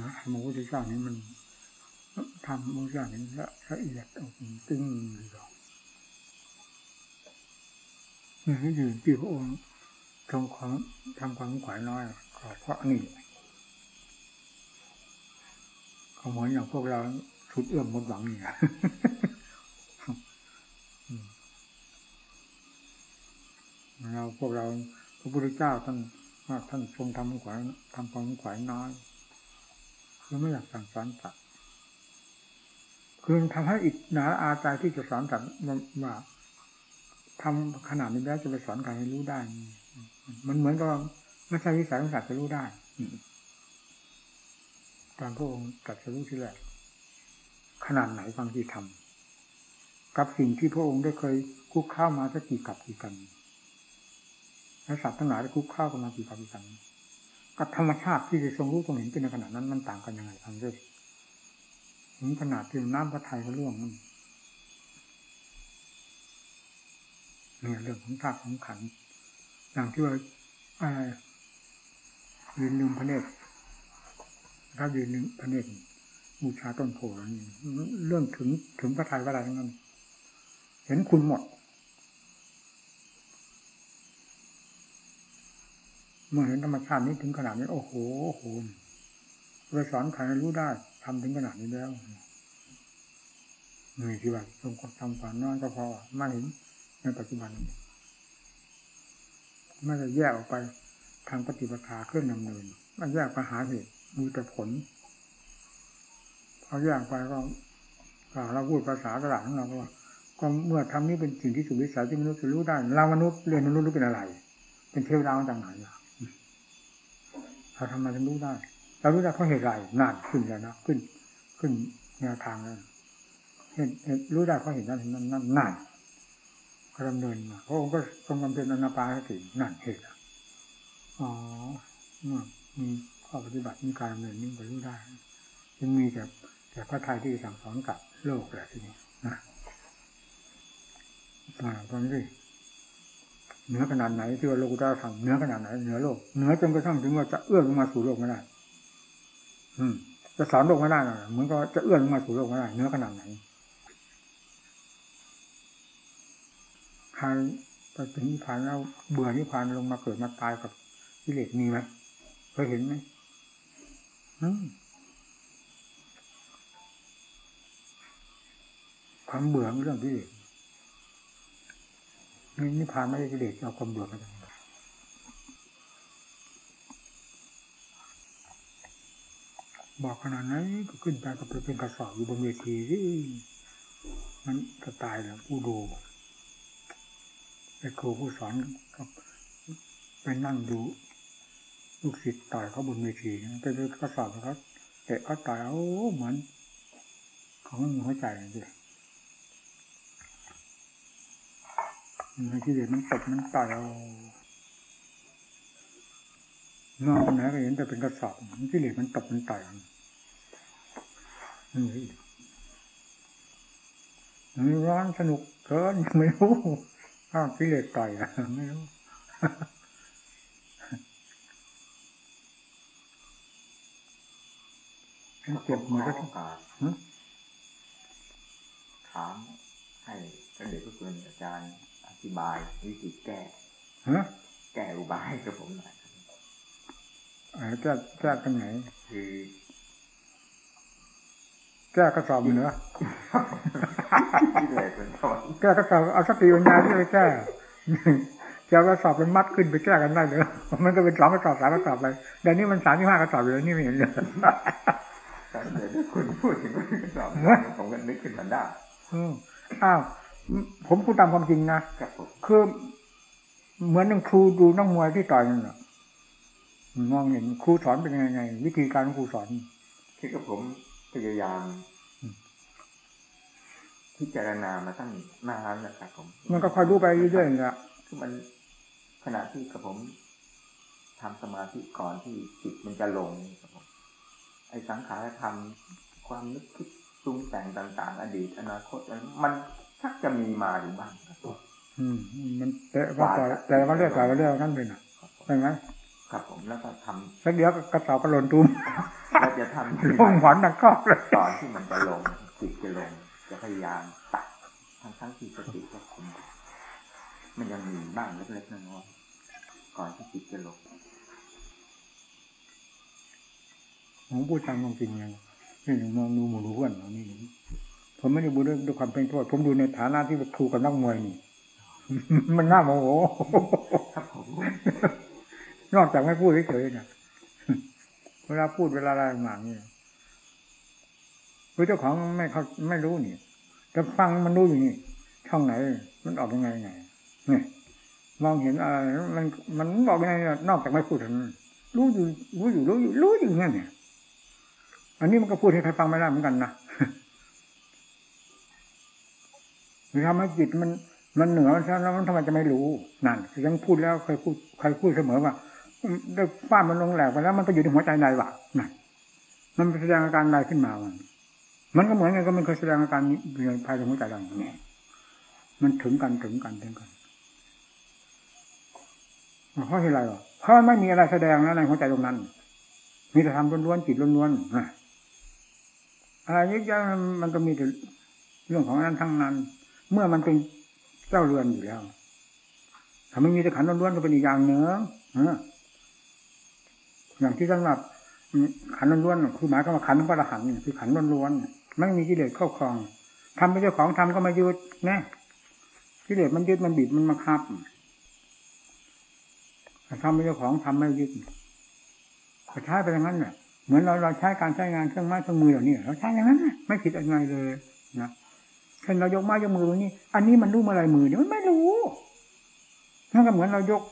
นะธรรมพุทธเจ้านี้มันทำมุทธเจ้านี้ละละเอียดตึงเลยหรอกนี่อยู่ที่พระองค์ทรงความทำความขวายน้อยก็เพราะนี่ขาเหมือนอย่างพวกเราชุดเอื้อมมดหวังนี่เราพวกเราพระพุทธเจ้าท่านท่านทรงทำขวายทำความขวายน้อย คือไม่อยากสั่งสอนสัตว์คือทำให้อิจนาอาใจที่จะสอนสัตว์ว่าทำขนาดนี้แล้วจะไปสอนใครให้รู้ได้ มันเหมือนกับไม่ใช่วิสัยของสัตว์จะรู้ได้ตามพระองค์ตรัสรู้ที่แรกขนาดไหนฟังที่ทำกับสิ่งที่พระองค์ได้เคยคุกข้ามาสักกี่กับกี่กันและสัตว์ทั้งหลายได้คุกข้ากันมากี่กับกี่กัน กับธรรมชาติที่จะทรงรู้ทรงเห็นเป็นในขณะนั้นมันต่างกันยังไงฟังด้วยถึงขนาดที่น้ำพระไทยก็ร่วงนั่นเนี่ยเรื่องของธาตุของขันอย่างที่ว่าอะไรยืนลืมพระเนตรถ้ายืนลืมพระเนตรบูชาต้นโพนี่เรื่องถึงถึงพระไทยพระอะไรทั้งนั้น เห็นคุณหมด เมื่อเห็นธรรมชาตินี้ถึงขนาดนี้ โอ้โหโอ้โหไปสอนใครรู้ได้ทำถึงขนาดนี้แล้วนี่ที่ว่าทรงทำความน้อยก็พอมาเห็นในปัจจุบันไม่ได้แยกออกไปทางปฏิปทาเครื่องดำเนินมันแยกไปหาเหตุมีแต่ผลพอแยกไปก็เราพูดภาษาตลาดของเราก็ว่าก็เมื่อทำนี้เป็นสิ่งที่สุดวิสัยที่มนุษย์จะรู้ได้เรามนุษย์เรียนมนุษย์รู้เป็นอะไร เป็นเทวดาจากไหน เราทำไมถึงรู้ได้ เรารู้ได้เพราะเหตุไรนั่นขึ้นแล้วนะขึ้น ขึ้นแนวทางนั้นเห็นรู้ได้เพราะเห็นนั้นนั่นนั่นนั่นก็ดำเนินมาพระองค์ก็ทรงบำเพ็ญอนาปานสตินั่นเหตุอ๋อมีข้อปฏิบัติมีการดำเนินนี่ไปรู้ได้ยังมีแต่แต่พระไทยที่สั่งสอนกับโลกแหละทีนี้นะอ่าตอนนี้ เหนือขนาดไหนที่ว่าโลกุตรธรรมเหนือขนาดไหนเหนือโลกเหนือจนกระทั่งถึงว่าจะเอื้อมลงมาสู่โลกไม่ได้ อืม จะสอนโลกไม่ได้นะเหมือนก็จะเอื้อมลงมาสู่โลกไม่ได้เหนือขนาดไหนใครไปถึงนิพพานแล้วเบื่อนิพพานลงมาเกิดมาตายกับกิเลสมีไหมเคยเห็นไหมความเบื่อเรื่องกิเลส นี่นิพพานไม่ได้กิเลสเอาความเบื่อมาจากไหนบอกขนาดนั้นก็ขึ้นไปก็ไปเป็นกระสอบอยู่บนเวทีที่มันจะตายแล้วผู้ดูไอ้ครูผู้สอนก็ไปนั่งดูลูกศิษย์ต่อยเขาบนเวทีไปดูกระสอบเขาเตะเขาต่อยโอ้เหมือนขาไม่มีหัวใจเลย มันที่เด็กมันตบมันต่อยเอานอนไหนก็เห็นแต่เป็นกระสอบมันที่เด็กมันตบมันต่อยนี่มันร้อนสนุกเกินไม่รู้อ้าวกิเลสต่อยอะไม่รู้เจ็บมือก็ต้องการถามให้ท่านเด็กผู้เป็นอาจารย์ ธิบายวิธีแก้แก้อุบายกับผมหน่อยแก้แก้ตรงไหน คือแก้กระสอบอยู่เนอะแก้กระสอบเอาสติปัญญาที่ไปแก้จะกระสอบเป็นมัดขึ้นไปแก้กันได้เลยมันก็เป็นสองกระสอบสามกระสอบไปเดี๋ยวนี้มันสามที่ห้ากระสอบอยู่แล้วนี่ไม่เห็นเลยเดี๋ยวคุณพูดถึงกระสอบผมก็นึกขึ้นมาได้อ้าว ผมพูดตามความจริงนะคือเหมือนนังครูดูนักมวยที่ต่อยนั่นแหละมองเห็นครูสอนเป็นยังไง วิธีการของครูสอนที่กับผมพยายามพิจารณามาตั้งนานนะครับผม มันก็คอยรู้ไปเรื่อยๆนะคือมันขณะที่กับผมทำสมาธิก่อนที่จิตมันจะลงครับผมไอ้สังขารธรรมความนึกคิดปรุงแต่งต่าง ๆ อดีต อนาคตมัน ชักจะมีมาอยู่บ้างครับอืม มันแต่ว่าแต่ว่าเรื่องแต่ว่าเรื่องนั่นเป็นอะใช่ไหมครับผมแล้วก็ทำสักเดียวกระสอบกระหล่นตุ้มเราจะทำลงหวานดังก็เลยตอนที่มันจะลงจิตจะลงจะพยายามตัดทั้งทั้งที่สติควบคุมมันยังมีบ้างเล็กๆน้อยๆก่อนที่จิตจะลงผมพูดตามความจริงไงนี่มองดูหมู่ดูเพื่อนเรานี่ ผมไม่ได้บูด้วยด้วยความเป็นโทษ ผมดูในฐานะที่เป็นครูกับนักมวยนี่ มันน่าโมโหครับผมนอกจากไม่พูดเฉยๆเนี่ยเวลาพูดเวลาอะไรหมานี่คือเจ้าของไม่เขาไม่รู้นี่แต่ฟังมันรู้อยู่นี่ช่องไหน มันออกยังไงไงเนี่ยมองเห็นอะไรมันมันบอกยังไงเนี่ยนอกจากไม่พูดเท่านั้นรู้อยู่รู้อยู่รู้อยู่รู้อยู่งั้นเนี่ยอันนี้มันก็พูดให้ใครฟังไม่ได้เหมือนกันนะ หรือทำให้จิตมันมันเหนือมันแล้วมันทำไมจะไม่รู้นั่นยังพูดแล้วเคยพูดใครพูดเสมอว่าได้ฟาดมันลงแหลกไปแล้วมันไปอยู่ในหัวใจใดวะนั่นมันแสดงอาการใดขึ้นมามันมันก็เหมือนกันก็มันเคยแสดงอาการนี้อยู่ในภายในหัวใจเราเนี่ยมันถึงกันถึงกันถึงกันเพราะอะไรหรอเพราะไม่มีอะไรแสดงแล้วในหัวใจตรงนั้น มีแต่ทำล้วนๆจิตล้วนๆอะไรเยอะแยะมันก็มีแต่เรื่องของนั้นทั้งนั้น เมื่อมันเป็นเจ้าเรือนอยู่แล้วถ้าไม่มีแต่ขันล้วนๆก็เป็นอีกอย่างเนื้ออย่างที่สำหรับขันล้วนๆคือหมายความว่าขันพระอรหันต์คือขันล้วนๆไม่มีกิเลสเข้าคลองทำเป็นเจ้าของทำก็มายึดนะกิเลสมันยึดมันบีบมันมาคับทำเป็นเจ้าของทำไม่ยึดก็ใช้ไปอย่างนั้นเนี่ยเหมือนเราเราใช้การใช้งานเครื่องไม้เครื่องมือเหล่านี้เราใช้อย่างนั้นไม่ผิดอะไรเลยนะ เช่นเรายกไม้ยกมือตรงนี้ อันนี้มันรู้เมาลายมือเนี่ยมันไม่รู้นั่นก็เหมือนเรายก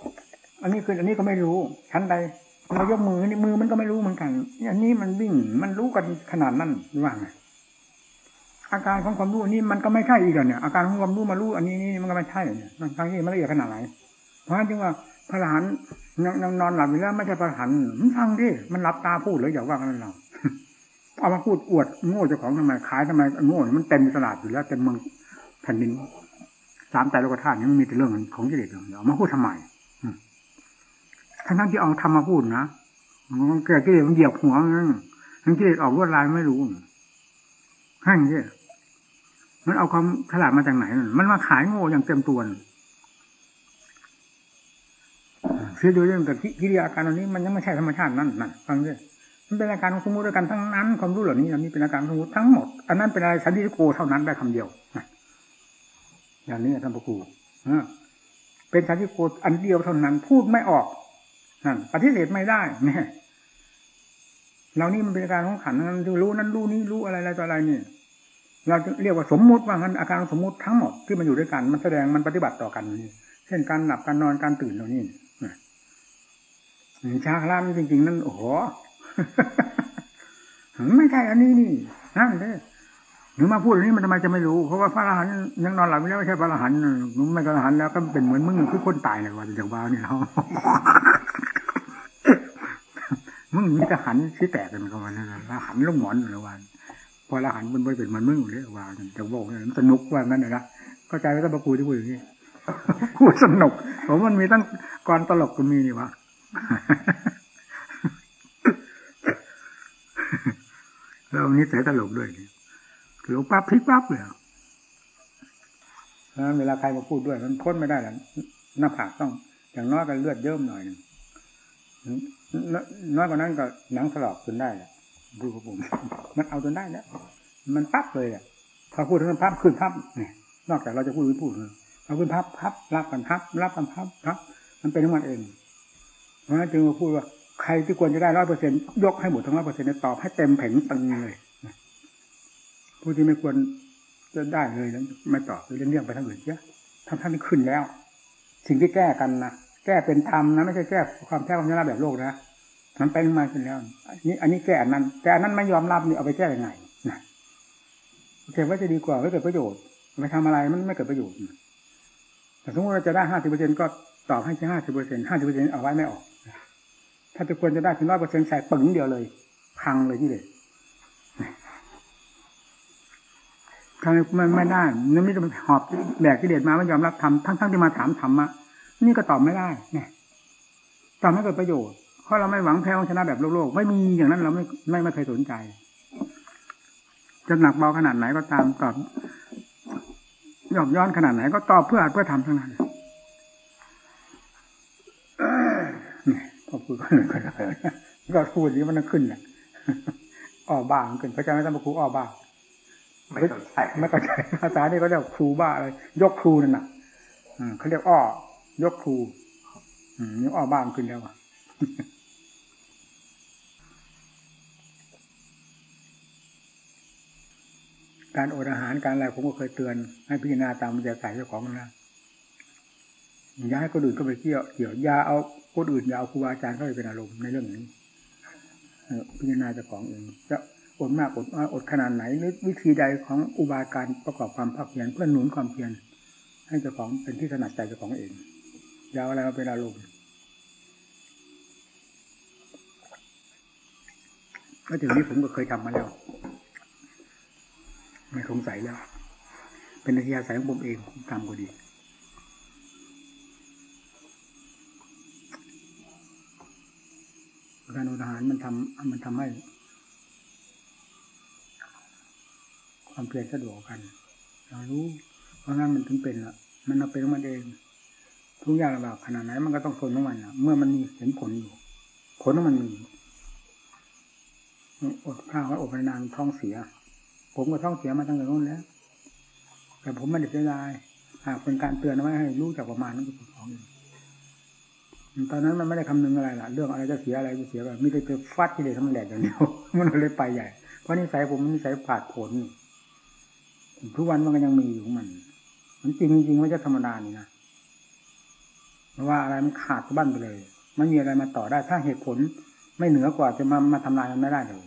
อันนี้คืออันนี้ก็ไม่รู้ชั้นใดเรายกมือนี่มือมันก็ไม่รู้เหมือนกันอันนี้มันวิ่งมันรู้กันขนาดนั้นหรือว่าไงอาการของความรู้อันนี้มันก็ไม่ใช่อีกแล้วเนี่ยอาการของความรู้มารู้อันนี้นี่มันก็ไม่ใช่เนี่ยทั้งที่มันละเอียดขนาดไหนเพราะฉะนั้นจึงว่าพระหลานนอนหลับอยู่แล้วไม่ใช่พระหันมันฟังดิมันหลับตาพูดเลยอย่าว่ากันเรา เอามาพูดอวดโง่เจ้าของทำไมขายทำไมโง่มันเต็มตลาดอยู่แล้วเต็มเมืองแผ่นดินสามแต่โลกธาตุยังมีแต่เรื่องของกิเลสอย่างเดียวมาพูดทำไมทั้งทั้งที่เอาทำมาพูดนะมันเกิดกิเลสมันเหยียบหัวนั่นทั้งกิเลสออกรวดลายไม่รู้แค่นี้มันเอาความฉลาดมาจากไหน มันมาขายโง่อย่างเต็มตัวเสียดูเรื่องแต่กิริยาการเหล่านี้มันยังไม่ใช่ธรรมชาตินั่นนั่นฟังด้วย มันเป็นอาการของสมมติด้วยกันทั้งนั้น ความรู้เหล่านี้เหล่านี้เป็นอาการสมมติทั้งหมด อันนั้นเป็นอะไรสันติโกเท่านั้นได้คำเดียวอย่างนี้ท่านพระครูเป็นสันติโกอันเดียวเท่านั้น พูดไม่ออกนั่นปฏิเสธไม่ได้แน่เรานี่มันเป็นอาการของขันนั้นรู้นั้นรู้นี้รู้อะไรอะไรต่ออะไรนี่เราจะเรียกว่าสมมุติว่างั้นอาการสมมุติทั้งหมดที่มันอยู่ด้วยกันมันแสดงมันปฏิบัติต่อกันนี่เช่นการหลับการนอนการตื่นเหล่านี้ชาคลามจริงๆ นั่นโอ้โห ไม่ใช่อันนี้นี่นั่นเด้หนูมาพูดอันนี้มันทำไมจะไม่รู้ เพราะว่าพระอรหันต์ยังนอนหลับไม่ได้ไม่ใช่พระอรหันต์หนูไม่พระอรหันต์แล้วก็เป็นเหมือนมึงคือคนตายเลยว่าจากบ้านนี่เรามึงมีทหารชี้แตกกันกันวันนั้นละหันลูกหมอนหรือวันพอละหันมันไม่เป็นมันมึงเลยว่าจะบอกเนี่สนุกว่างั้นนะเข้าใจแล้วก็บากูที่พูดอย่างนี้พูดสนุกผมมันมีตั้งกรตลกก็มีนี่วะแล้ว นี้แต่ตลกด้วยตลกปั๊บพลิกปั๊บเลยเวลาใครมาพูดด้วย มันพ้นไม่ได้หรอกหน้าผากต้อง อย่างน้อยก็เลือดเยิ้มหน่อยหนึ่งน้อยกว่านั้นก็หนังถลอกจนได้แหละดูผม มันเอาจนได้แล้วมันปั๊บเลยอะพอพูดถึงพับขึ้นพับเนี่ยนอกจากเราจะพูดหรือพูดเอาขึ้นพับพับรับกันพับรับกันพับพับ มันเป็นของมันเองเพราะฉะนั้นจึงมาพูดว่า ใครที่ควรจะได้ร้อยเปอร์เซ็นยกให้หมดทั้งร้อยเปอร์เซ็นต์ตอบให้เต็มแผงตึงเลยผู้ที่ไม่ควรจะได้เลยนั้นไม่ตอบเรื่องเรื่องไปทั้งอื่นเยอะทั้งท่านขึ้นแล้ว สิ่งที่แก้กันนะแก้เป็นธรรมนะไม่ใช่แก้ความแก้ความชนะแบบโลกนะมันเป็นมาขึ้นแล้วนี่อันนี้แก้อันนั้นแต่อันนั้นไม่ยอมรับนี่เอาไปแก้ยังไงนะเก็บไว้จะดีกว่าไม่เกิดประโยชน์ไปทำอะไรมันไม่เกิดประโยชน์แต่สมมติเราจะได้ห้าสิบเปอร์เซ็นก็ตอบให้แค่ห้าสิบเปอร์เซ็นห้าสิบเปอร์เซ็นเอาไว้ไม่ออกาจะควรจะได้ถึงร้อยเปอร์เซ็นใส่ปึงเดียวเลย พังเลยที่เลยทำมันไม่ได้นั่นไม่ต้หอบแบกกิเลสมาไม่ยอมรับทำทั้งๆที่มาถามธรรมะนี่ก็ตอบไม่ได้เนี่ยตอบไม่เกิดประโยชน์ข้อราะเราไม่หวังแพ้ชนะแบบโลกโลกไม่มีอย่างนั้นเราไม่ไม่ไม่เคยสนใจจะหนักเบาขนาดไหนก็ตามตอบยอมย้อนขนาดไหนก็ตอบเพื่ออาจเพื่อทำทั้งนั้น เนี่ยพอพูดก็เลยก็พูดนี้มันขึ้นน่ะอ้อบ้ามันขึ้นพระเจ้าไม่ต้องมาครูอ้อบ้าไม่เข้าใจไม่เข้าใจภาษานี่เขาเรียกครูบ้าอะไรยกครูนั่นน่ะอืมเขาเรียกอ้อยกครูอืมนี่อ้อบ้ามันขึ้นแล้วอะการอดอาหารการอะไรผมก็เคยเตือน ให้พิจารณาตามมันจะใส่เจ้าของนะอย่าให้คนอื่นก็ไปเกี่ยวเกี่ยวอย่าเอา คนอื่นอย่าเอาครูบาอาจารย์เข้าไปเป็นอารมณ์ในเรื่องนี้พิจารณาเจ้าของเองจะอดมากอดน้อยอดขนาดไหนหรือวิธีใดของอุบายการประกอบความภาคเพียรเพื่อหนุนความเพียรให้เจ้าของเป็นที่ถนัดใจเจ้าของเองอย่าอะไรมาเป็นอารมณ์ก็ถึงนี้ผมก็เคยทำมาแล้วไม่สงสัยแล้ว เป็นอาชีพสายของผมเองผมทำก็ดี การอดอาหารมันทำมันทำให้ ความเพียรสะดวกกัน เรารู้ เพราะงั้นมันถึงเป็นละมันเอาเป็นของมันเอง ทุกอย่างลำบากขนาดไหนมันก็ต้องทนของมันละเมื่อมันมีเห็นผลอยู่ ผลของมันมีอดข้าวอดไปนานท้องเสีย ผมก็ท้องเสียมาตั้งแต่นู้นแล้ว แต่ผมไม่ได้เสียดายหากเป็นการเตือนไว้ให้รู้จักประมาณนั้นก็ถูกต้อง ตอนนั้นมันไม่ได้คำนึงอะไรล่ะ เรื่องอะไรจะเสียอะไรจะเสียแบบมิได้ไปฟัดที่เด็กทำแหลกอย่างเดียวมันเลยไปใหญ่ เพราะนิสัยผมนิสัยผาดผลทุกวันมันก็ยังมีอยู่ของมัน มันจริงจริงไม่ใช่ธรรมดานี่นะเพราะว่าอะไรมันขาดบ้นไปเลย ไม่มีอะไรมาต่อได้ ถ้าเหตุผลไม่เหนือกว่าจะมามาทำลายมันไม่ได้เลย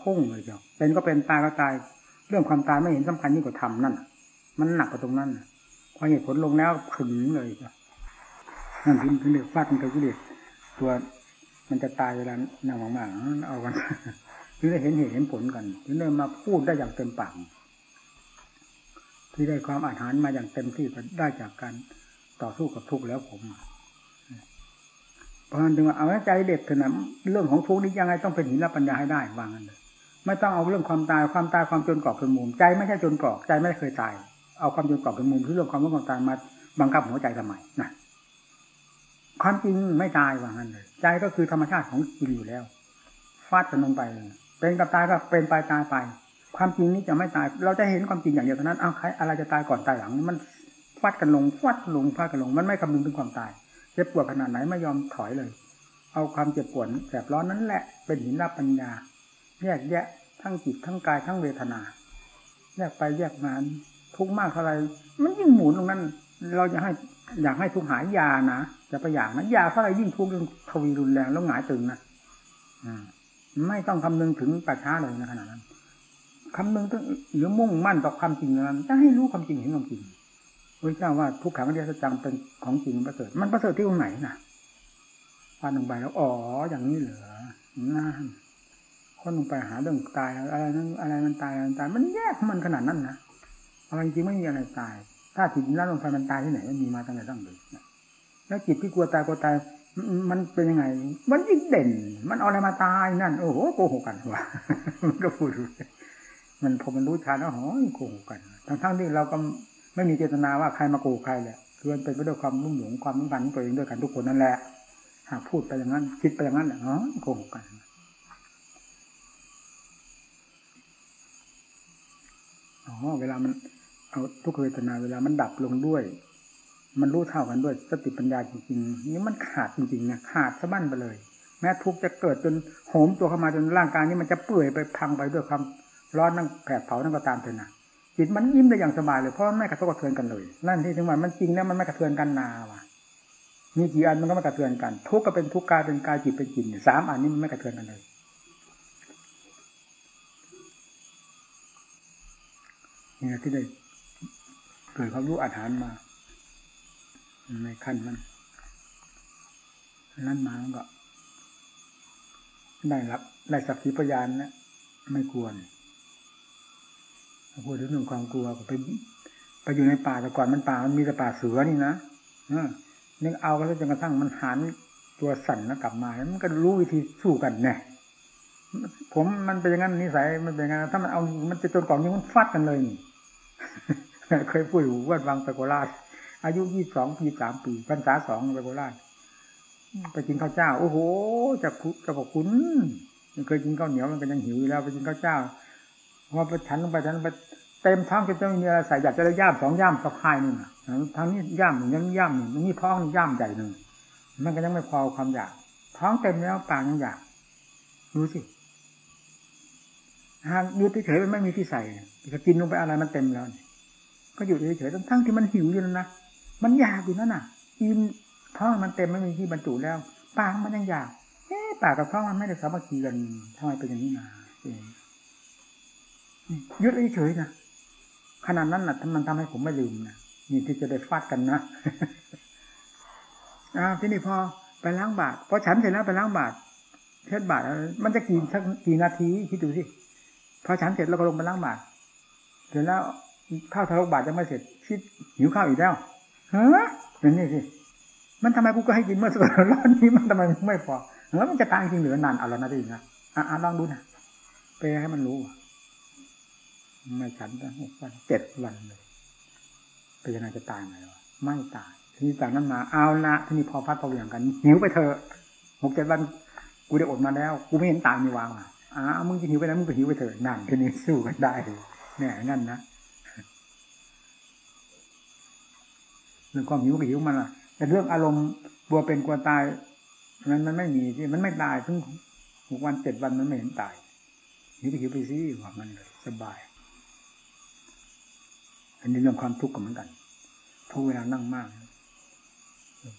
พุ่งเลยเจ้าเป็นก็เป็นตายก็ตาย เรื่องความตายไม่เห็นสำคัญยิ่งกว่าทำนั่นมันหนักกว่าตรงนั้นพอเหตุผลลงแล้วขึงเลยจ้า นั่นถึงถึงเด็กฟาดมันกับกิเลสตัวมันจะตายเวลานักมากๆเอากันถึงได้เห็นเหตุเห็นผลกันถึงได้มาพูดได้อย่างเต็มปากที่ได้ความอาหารมาอย่างเต็มที่ก็ได้จากการต่อสู้กับทุกข์แล้วผมเพราะนั้นถึงว่าเอาใจเด็ดขนาดเรื่องของทุกข์นี้ยังไงต้องเป็นหินและปัญญาให้ได้วางกันเลยไม่ต้องเอาเรื่องความตายความตายความจนกรอบเป็นมุมใจไม่ใช่จนกรอบใจไม่เคยตาย เอาความจนกรอบเป็นมุมที่เรื่องความรู้ความตายมาบังคับหัวใจทำไมนะ ความจริงไม่ตายว่างั้นเลยใจก็คือธรรมชาติของจริงอยู่แล้วฟาดกันลงไป เป็นกับตายก็เป็นไปตายไป ความจริงนี้จะไม่ตาย เราจะเห็นความจริงอย่างเดียวเท่านั้นเอาใครอะไรจะตายก่อนตายหลังมันฟาดกันลงฟาดลงฟาดกันลง มันไม่คำนึงถึงความตายเจ็บปวดขนาดไหนไม่ยอมถอยเลย เอาความเจ็บปวดแสบร้อนนั้นแหละ เป็นหินรับปัญญา แยกแยะทั้งจิตทั้งกายทั้งเวทนา แยกไปแยกมาทุกมากเท่าไรมันยิ่งหมุนตรงนั้น เราจะให้ อยากให้ทุกหายยานะจะไปอยากนะยาเท่าไรยิ่งทุกข์ยิ่งทวีรุนแรงแล้วหงายตึงนะอไม่ต้องคำนึงถึงปัจฉาเลยนะขนาดนั้นคำนึงต้องหรือมุ่งมั่นต่อความจริงนั้นจะให้รู้ความจริงเห็นความจริงพระเจ้าว่าทุกขังเดียสจังเป็นของจริงประเสริฐมันประเสริฐที่ตรงไหนนะพาลงไปแล้วอ๋ออย่างนี้เหรอนั่นคนลงไปหาเรื่องตายอะไรนั้นอะไรมันตายอะไรมันตาย มันแยกมันขนาดนั้นนะอะไรจริงไม่มีอะไรตาย ถ้าจิตนั้นลงไปมันตายที่ไหนมันมีมาตั้งแต่ตั้งเด็กแล้วจิตที่กลัวตายกลัวตายมันเป็นยังไง มันยิ่งเด่น มันเอาอะไรมาตายนั่น โอ้โหโกหกกันวะมันก็พูดมันพอมันรู้ชาแล้วโอ้ยโกหกกันทั้งทั้งที่เราก็ไม่มีเจตนาว่าใครมาโกหกใครแหละคือมันเป็นไปด้วยความรุ่มหลงความมุ่งมั่นตัวเองด้วยกันทุกคนนั่นแหละหากพูดไปอย่างนั้น คิดไปอย่างนั้นแหละอ๋อโกหกกันอ๋อเวลามัน เอาทุกเวทนาเวลามันดับลงด้วย มันรู้เท่ากันด้วยสติปัญญาจริงๆนี่มันขาดจริงๆนะขาดสะบั้นไปเลย แม้ทุกจะเกิดจนโหมตัวเข้ามาจนร่างกายนี้มันจะเปื่อยไปพังไปด้วยความร้อนนั่งแผดเผานั่งก็ตามเถอะนะจิตมันยิ้มได้อย่างสบายเลยเพราะไม่กระทบกระเทือนกันเลย นั่นที่ถึงว่ามันจริงแล้วมันไม่กระเทือนกันนาว่ะมีกี่อันมันก็ไม่กระเทือนกัน ทุกก็เป็นทุกกายเป็นกายจิตเป็นจิตสามอันนี้มันไม่กระเทือนกันเลยนี่ที่ได้ กิดความรู้อาหารมาในขั้นมันนั้นมาก็ได้รับได้สักขีพยานนะไม่ควรพูดถึงเรื่องความกลัวก็ไปไปอยู่ในป่าแต่ก่อนมันป่ามันมีแต่ป่าเสือนี่นะนึกเอาก็แล้วจนกระทั่งมันหันตัวสั่นแล้วกลับมามันก็รู้วิธีสู้กันแน่ผมมันเป็นอย่างนั้นนิสัยมันเป็นอย่างนั้นถ้ามันเอามันจะจนกล่องนี้มันฟัดกันเลยนี่ เคยพูดอยู่ว่าวังไปโกราช อายุยี่สองปีสามปีพรรษาสองไปโกราชไปกินข้าวเจ้า โอ้โหจะคุจะบอกคุณเคยกินข้าวเหนียวมันก็ยังหิวอยู่แล้วไปกินข้าวเจ้าพอไปฉันลงไปฉันไปเต็มท้องจะไม่มีอะไรใส่อยากจะได้ย่ามสองย่ามสักพายนึงทั้งนี้ย่ามหนึ่งยังย่ามหนึ่งนี่ท้องย่ามใหญ่หนึ่งมันก็ยังไม่พอความอยาก ท้องเต็มแล้วปากยังอยากรู้สิหากอยู่เฉยๆมันไม่มีที่ใส่จะกินลงไปอะไรมันเต็มแล้ว ก็อยู่เฉยๆทั้งที่มันหิวอยู่นั่นนะมันอยากอยู่นั่นน่ะกินท้องมันเต็มไม่มีที่บรรจุแล้วปากมันยังอยากเอ๊ปากกับท้องมันไม่ได้สามัคคีกันทำไมเป็นอย่างนี้นะยึดเฉยๆนะขนาดนั้นน่ะมันทำให้ผมไม่ลืมนะนี่ที่จะได้ฟาดกันนะอ้าวที่นี่พอไปล้างบาตรพอฉันเสร็จแล้วไปล้างบาตรเทศบาตรมันจะกี่สักกี่นาทีคิดดูสิพอฉันเสร็จเราก็ลงไปล้างบาตรเสร็จแล้ว ข้าวทารกบาตรจะไม่เสร็จคิดหิวข้าวอีกแล้วเฮ้ยเป็นนี่สิมันทำไมกูก็ให้กินเมื่อสักร้อนนี้มันทำไมไม่พอเฮ้ยมันจะตายจริงหรือนานเอาแล้วนะดินะอะลองดูนะไปให้มันรู้ไม่ฉันตั้งหกวันเจ็ดวันเลยเป็นยังไงจะตายไงวะไม่ตายทีนี้จากนั้นมาเอาละทีนี้พอพัดพอเหวี่ยงกันหิวไปเถอะหกเจ็ดวันกูได้อดมาแล้ว กูไม่เห็นตายมีวางอะอ้ามึงจะหิวไปแล้วมึงก็หิวไปเถอะนั่นทีนี้สู้กันได้เนี่ยงั้นนะ เรื่องความหิวกับหิวมันอะ แต่เรื่องอารมณ์บัวเป็นกลัวตายมันมันไม่มีที่มันไม่ตายถึงหกวันเจ็ดวันมันไม่เห็นตายหิวไปหิวไปซิว่ามันเลยสบาย อันนี้เรื่องความทุกข์กับเหมือนกันทุกเวลานั่งมาก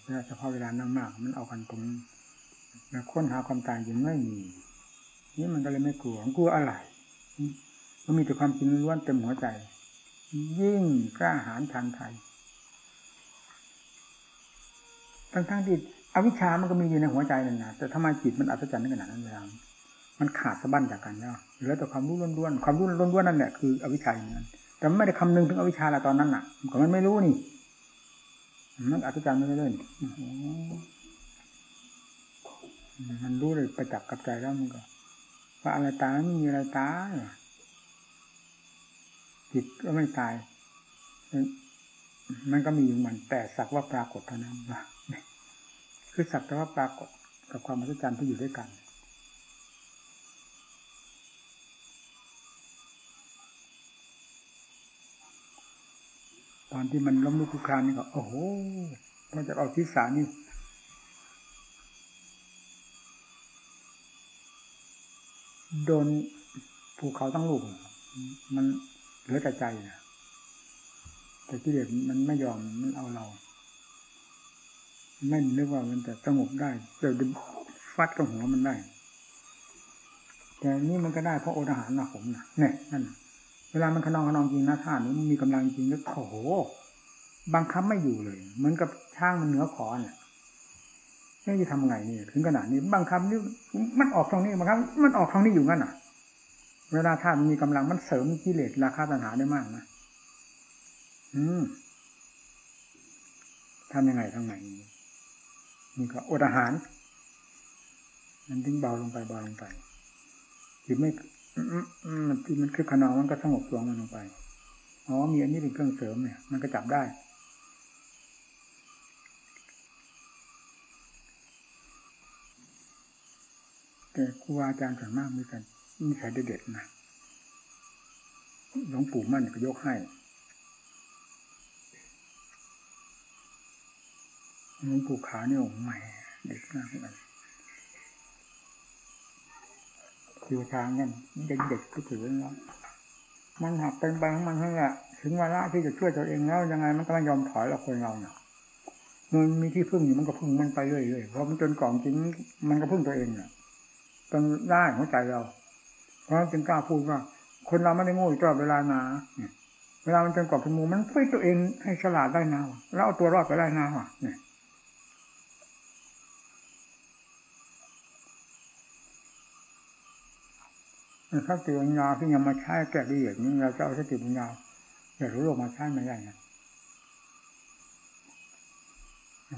เวลาเฉพาะเวลานั่งมาก มันเอากันตรงแล้วค้นหาความตายยังไม่มีนี่มันก็เลยไม่กลัวกลัวอะไรมันมีแต่ความจริงล้วนเต็มหัวใจ ยิ่งกล้าหาญทางไทย ทั้งๆที่อวิชามันก็มีอยู่ในหัวใจนั่นนะแต่ทำไมจิตมันอัศจรรย์ขนาดนั้นเลยมันขาดสะบั้นจากกันแล้วเหลือแต่ความรู้ล้วนๆความรู้ล้วนๆนั่นแหละคืออวิชาอย่างนั้นแต่ไม่ได้คำนึงถึงอวิชชาละตอนนั้นน่ะก็มันไม่รู้นี่มันอัศจรรย์ไม่ได้เล่นมันรู้เลยประจักษ์กับใจแล้วมันก็ว่าอะไรตายไม่มีอะไรตายจิตก็ไม่ตาย มันก็มีอยู่มันแต่สักว่าปรากฏเท่านั้นว่า คือสักแต่ว่าปรากฏกับความอัศจรรย์ที่อยู่ด้วยกัน ตอนที่มันล้มลุกคลุกคลานนี่ก็โอ้โหพอจะเอาทิศานี่โดนภูเขาตั้งลูก มันเหลือแต่ใจนะแต่ที่เด็กมันไม่ยอมมันเอาเรา ไม่นึกว่ามันจะสงบได้จะฟัดกับหัวมันได้ แต่นี่มันก็ได้เพราะโอทหารนะผมนะเนี่ยนั่นเวลามันขนองขนองจริงนะท่านนี้มันมีกำลังจริงแล้วโอ้โหบังคับไม่อยู่เลย เหมือนกับช่างมันเหนือขอเนี่ยนี่จะทำไงนี่ถึงขนาดนี้บังคับนี่มันออกทางนี้บังคับ มันออกทางนี้อยู่งั้นอะ เวลาท่านมีกำลังมันเสริมกิเลสราคาตัณหาได้มากนะอืมทำยังไงทางไหน นี่ก็อดอาหาร มันถึงเบาลงไปเบาลงไปจิตไม่มันที่มันคือขนองมันก็สงบตัวมันลงไปอ๋อมีอันนี้เป็นเครื่องเสริมเนี่ย มันก็จับได้แต่ครูอาจารย์ส่วนมากมีกันมีใครเด็ดๆนะหลวงปู่มั่นก็ยกให้ หลวงปู่ขาเนี่ยโอ้ใหม่เด็กมากเลยคือทางนั้นเด็กๆก็ถือแล้วมันหักเป็นบางมันทั้งละถึงเวลาที่จะช่วยตัวเองแล้วยังไงมันก็ไม่ยอมถอยเราคนเราเนี่ยมันมีที่พึ่งอยู่มันก็พึ่งมันไปเรื่อยๆเพราะมันจนกล่องจริงมันก็พึ่งตัวเองเนี่ยจนได้หัวใจเรา เพราะจึงกล้าพูดว่า คนเราไม่ได้โง่ตลอดเวลานาเวลามันจนกล่องเป็นมูมันช่วยตัวเองให้ฉลาดได้นาแล้วเอาตัวรอดไปได้นาเนี่ย สติปัญญาที่ยังมาใช้แก้ดีอย่างนี้เราจะเอาสติปัญญาอย่ารู้โลกมาใช้ไม่ได้นะ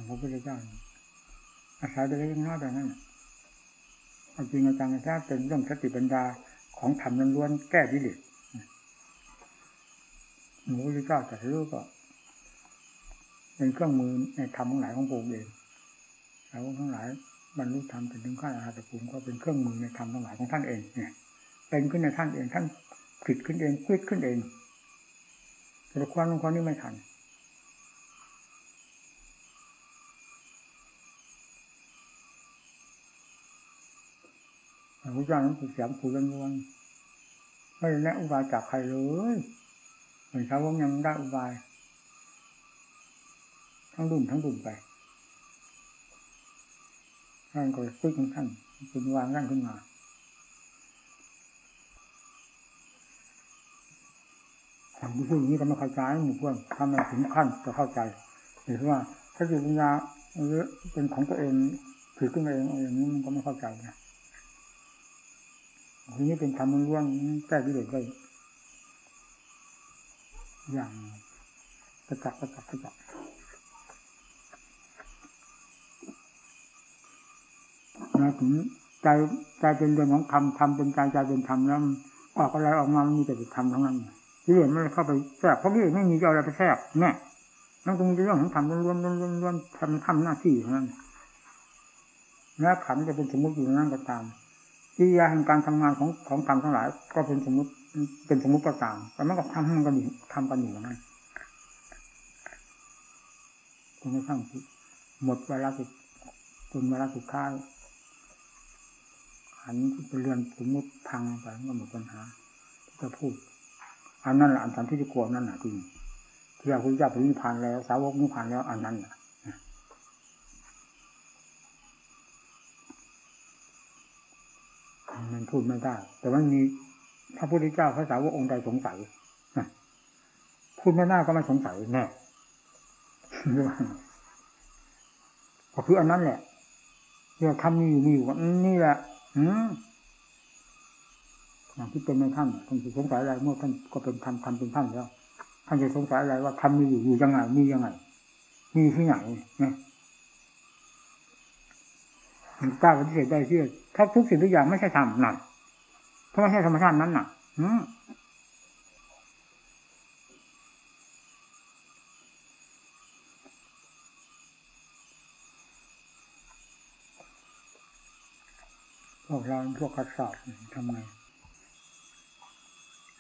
พระพุทธเจ้าอาศัยไปเล็กน้อยแบบนั้นเอาจริงอาจังถ้าเป็นเรื่องสติปัญญาของธรรมล้วนๆแก้ดิเลสหมูที่เจ้าแต่รู้ก็เป็นเครื่องมือในธรรมทั้งหลายของพระองค์เองแล้วทั้งหลายบรรลุธรรมถึงขั้นอรหัตภูมิก็เป็นเครื่องมือในธรรมทั้งหลายของท่านเองเนี่ย เป็นขึ้นในท่านเองท่านผิดขึ้นเองคิดขึ้นเองแต่ความลงความนี้ไม่ทันพระเจ้านั้นถูกเสียงผูล้วนๆไม่ได้แนะอุบายจากใครเลยเหมือนชาวงยังได้อุบาย ทั้งดุ่มทั้งดุ่มไปท่านก็ซึกของท่านเป็นวางร่างขึ้นมาผม พูดอย่างนี้ก็ไม่เข้าใจหมู่เพื่อนทำไมถึงขั้นจะเข้าใจหรือว่าถ้าจิตปัญญาเป็นของตัวเองถือขึ้นมาเองอย่างนี้มันก็ไม่เข้าใจนะทีนี้เป็นธรรมล้วนแก้กิเลสได้อย่างกระจับกระจับกระจับนะถึงใจใจเป็นเรื่องของธรรมธรรมเป็นใจใจเป็นธรรมแล้วออกอะไรออกมามันมีแต่ธรรมทั้งนั้น กิเลสไม่เข้าไปแทรกเพราะกิเลสไม่มีจะอะไรไปแทรกเนี่ยนั่นคงเป็นเรื่องของธรรมล้วนล้วนล้วนทำทำหน้าที่เท่านั้นแม้ขันจะเป็นสมมติอยู่นั่นก็ตามกิริยาแห่งการทำงานของของธรรมทั้งหลาย ก็เป็นสมมติเป็นสมมติก็ตามแต่มันก็ทำมันกันอยู่ทำกันอยู่นั่นจนกระทั่งหมดเวลาสุดจนเวลาสุดท้ายขันที่เป็นเรือนสมมติพังไปก็หมดปัญหาจะพูด อันนั้นแหละอันสันที่จะกลัวนั่นแหละจริงที่พระพุทธเจ้าปรินิพพานแล้วสาวกนิพพานแล้วอันนั้นแหละมันพูดไม่ได้ แต่ว่ามีพระพุทธเจ้าพระสาวกองค์ใดสงสัยพูดไม่ได้ก็ไม่สงสัยแน่ก็คืออันนั้นแหละเรื่องทำมีอยู่มีอยู่นี่แหละ อืม อย่างที่เป็นในท่านท่านจะสงสัยอะไรเมื่อท่านก็เป็นท่านทำเป็นท่านแล้วท่านจะสงสัยอะไรว่าทำมีอยู่อยู่ยังไงมียังไง มีที่ไหนเนี่กล้าปฏิเสธได้เชื่อถ้าทุกสิ่งทุกอย่างไม่ใช่ธรรมนั่นถ้าไม่ใช่ธรรมชาตินั้นน่ะ อืพวกเราพวกกระสอบทำไง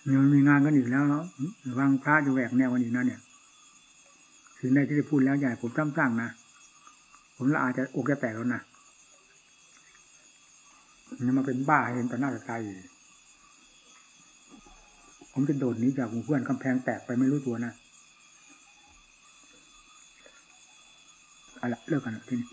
มันมีงานกันอีกแล้วเนาะวางพระจะแหวกแนวกันอีกนะเนี่ยถึงในที่จะพูดแล้วใหญ่ผมจ้ำจ้างนะผมละอาจจะอกจะแตกแล้วนะนี่มาเป็นบ้าเห็นต่อหน้าต่อตาอยู่ผมจะโดดนี้จากหมู่เพื่อนกำแพงแตกไปไม่รู้ตัวนะอาละเลิกกันที่นี่